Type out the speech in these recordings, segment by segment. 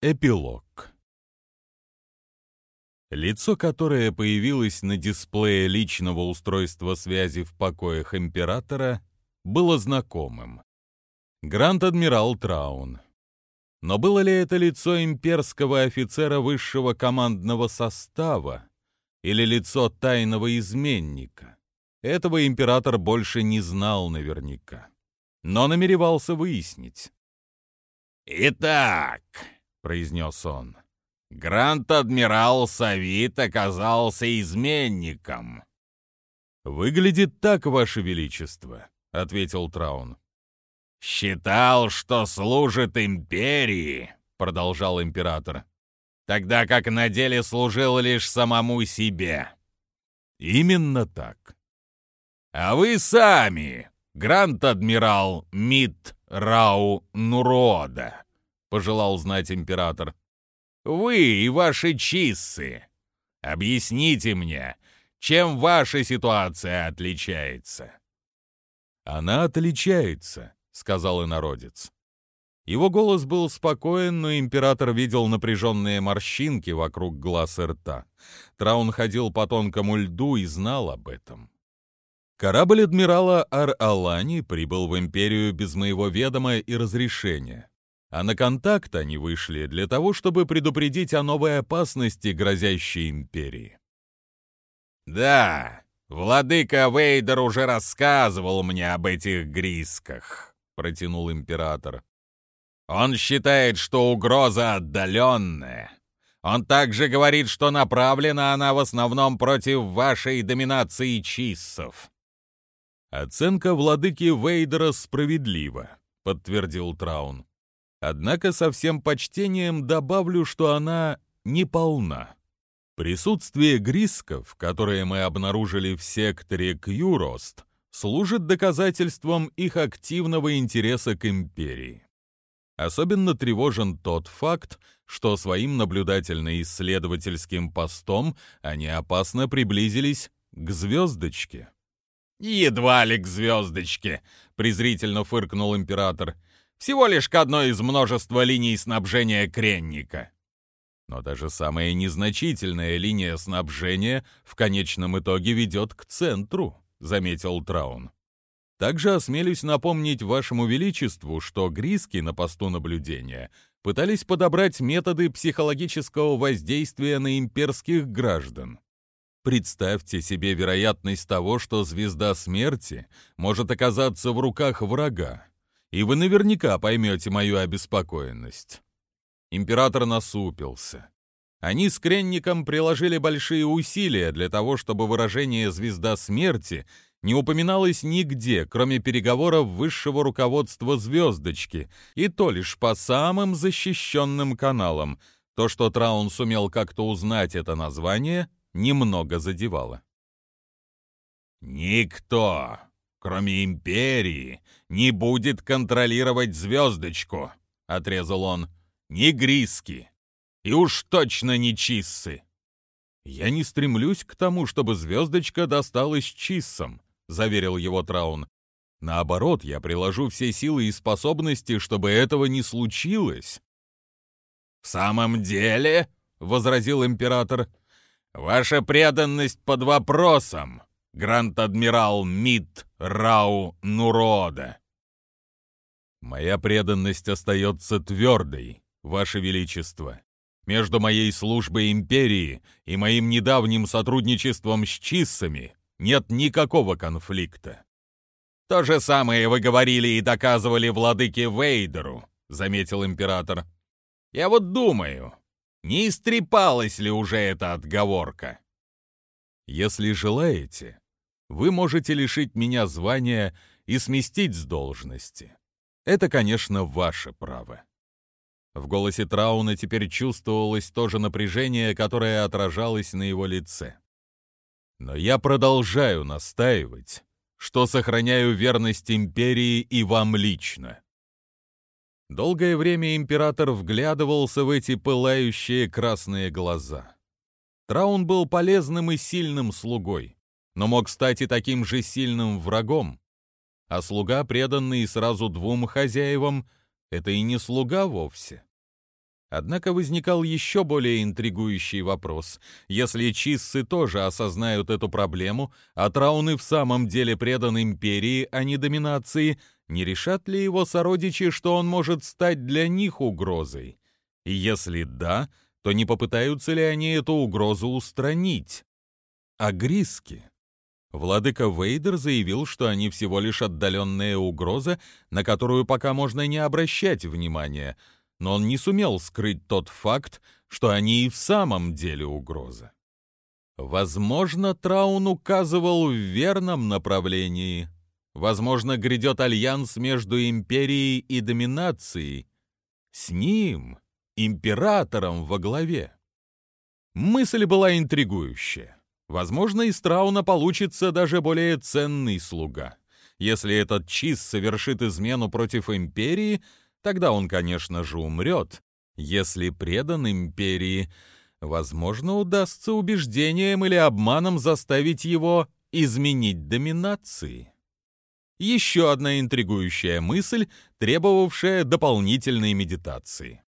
Эпилог Лицо, которое появилось на дисплее личного устройства связи в покоях императора, было знакомым. Гранд-адмирал Траун. Но было ли это лицо имперского офицера высшего командного состава или лицо тайного изменника? Этого император больше не знал наверняка, но намеревался выяснить. «Итак», — произнес он, — Гранд-адмирал Савит оказался изменником. «Выглядит так, Ваше Величество», — ответил Траун. «Считал, что служит империи», — продолжал император, «тогда как на деле служил лишь самому себе». «Именно так». «А вы сами, гранд-адмирал Мит Рау Нурода», — пожелал знать император. Вы и ваши чиссы. Объясните мне, чем ваша ситуация отличается?» «Она отличается», — сказал инородец. Его голос был спокоен, но император видел напряженные морщинки вокруг глаз и рта. Траун ходил по тонкому льду и знал об этом. Корабль адмирала Ар-Алани прибыл в империю без моего ведома и разрешения а на контакт они вышли для того, чтобы предупредить о новой опасности, грозящей империи. «Да, владыка Вейдер уже рассказывал мне об этих грисках», — протянул император. «Он считает, что угроза отдаленная. Он также говорит, что направлена она в основном против вашей доминации чиссов». «Оценка владыки Вейдера справедлива», — подтвердил Траун. Однако со всем почтением добавлю, что она не полна. Присутствие грисков, которые мы обнаружили в секторе Кьюрост, служит доказательством их активного интереса к империи. Особенно тревожен тот факт, что своим наблюдательно-исследовательским постом они опасно приблизились к звездочке. «Едва ли к звездочке!» — презрительно фыркнул император — всего лишь к одной из множества линий снабжения кренника. Но даже самая незначительная линия снабжения в конечном итоге ведет к центру, заметил Траун. Также осмелюсь напомнить вашему величеству, что гриски на посту наблюдения пытались подобрать методы психологического воздействия на имперских граждан. Представьте себе вероятность того, что звезда смерти может оказаться в руках врага, и вы наверняка поймете мою обеспокоенность». Император насупился. Они с Кренником приложили большие усилия для того, чтобы выражение «звезда смерти» не упоминалось нигде, кроме переговоров высшего руководства «Звездочки», и то лишь по самым защищенным каналам. То, что Траун сумел как-то узнать это название, немного задевало. «Никто кроме империи, не будет контролировать звездочку», — отрезал он. «Ни Гриски. И уж точно не Чиссы». «Я не стремлюсь к тому, чтобы звездочка досталась Чиссам», — заверил его Траун. «Наоборот, я приложу все силы и способности, чтобы этого не случилось». «В самом деле», — возразил император, — «ваша преданность под вопросом гранд-адмирал Мид Рау Нурода. Моя преданность остается твердой, Ваше Величество. Между моей службой империи и моим недавним сотрудничеством с Чиссами нет никакого конфликта. То же самое вы говорили и доказывали владыке Вейдеру, заметил император. Я вот думаю, не истрепалась ли уже эта отговорка? Если желаете, вы можете лишить меня звания и сместить с должности. Это, конечно, ваше право». В голосе Трауна теперь чувствовалось то же напряжение, которое отражалось на его лице. «Но я продолжаю настаивать, что сохраняю верность империи и вам лично». Долгое время император вглядывался в эти пылающие красные глаза. Траун был полезным и сильным слугой но мог стать и таким же сильным врагом. А слуга, преданный сразу двум хозяевам, это и не слуга вовсе. Однако возникал еще более интригующий вопрос. Если чиссы тоже осознают эту проблему, а Траун и в самом деле предан империи, а не доминации, не решат ли его сородичи, что он может стать для них угрозой? И если да, то не попытаются ли они эту угрозу устранить? А Гриски? Владыка Вейдер заявил, что они всего лишь отдаленная угроза, на которую пока можно не обращать внимания — но он не сумел скрыть тот факт, что они и в самом деле угроза. Возможно, Траун указывал в верном направлении. Возможно, грядет альянс между империей и доминацией. С ним, императором во главе. Мысль была интригующая. Возможно, из Трауна получится даже более ценный слуга. Если этот Чиз совершит измену против империи — Тогда он, конечно же, умрет. Если предан империи, возможно, удастся убеждением или обманом заставить его изменить доминации. Еще одна интригующая мысль, требовавшая дополнительной медитации.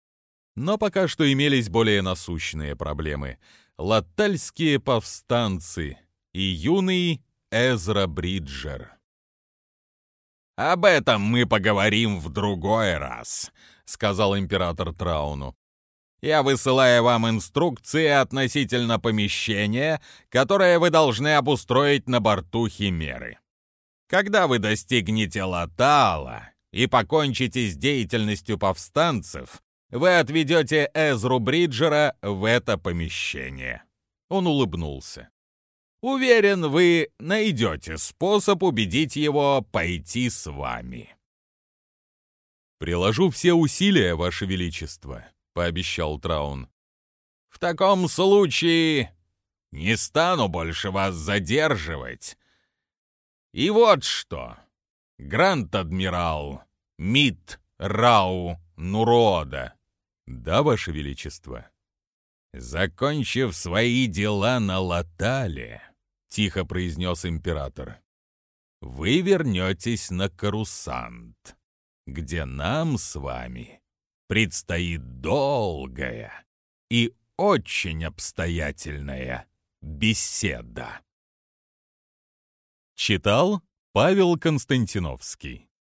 Но пока что имелись более насущные проблемы. Латальские повстанцы и юный Эзра Бриджер. «Об этом мы поговорим в другой раз», — сказал император Трауну. «Я высылаю вам инструкции относительно помещения, которое вы должны обустроить на борту Химеры. Когда вы достигнете Латала и покончите с деятельностью повстанцев, вы отведете Эзру Бриджера в это помещение». Он улыбнулся. Уверен, вы найдете способ убедить его пойти с вами. «Приложу все усилия, Ваше Величество», — пообещал Траун. «В таком случае не стану больше вас задерживать. И вот что, Гранд-адмирал Мит Рау Нурода». «Да, Ваше Величество». «Закончив свои дела на Латале, — тихо произнес император, — вы вернетесь на Карусант, где нам с вами предстоит долгая и очень обстоятельная беседа». Читал Павел Константиновский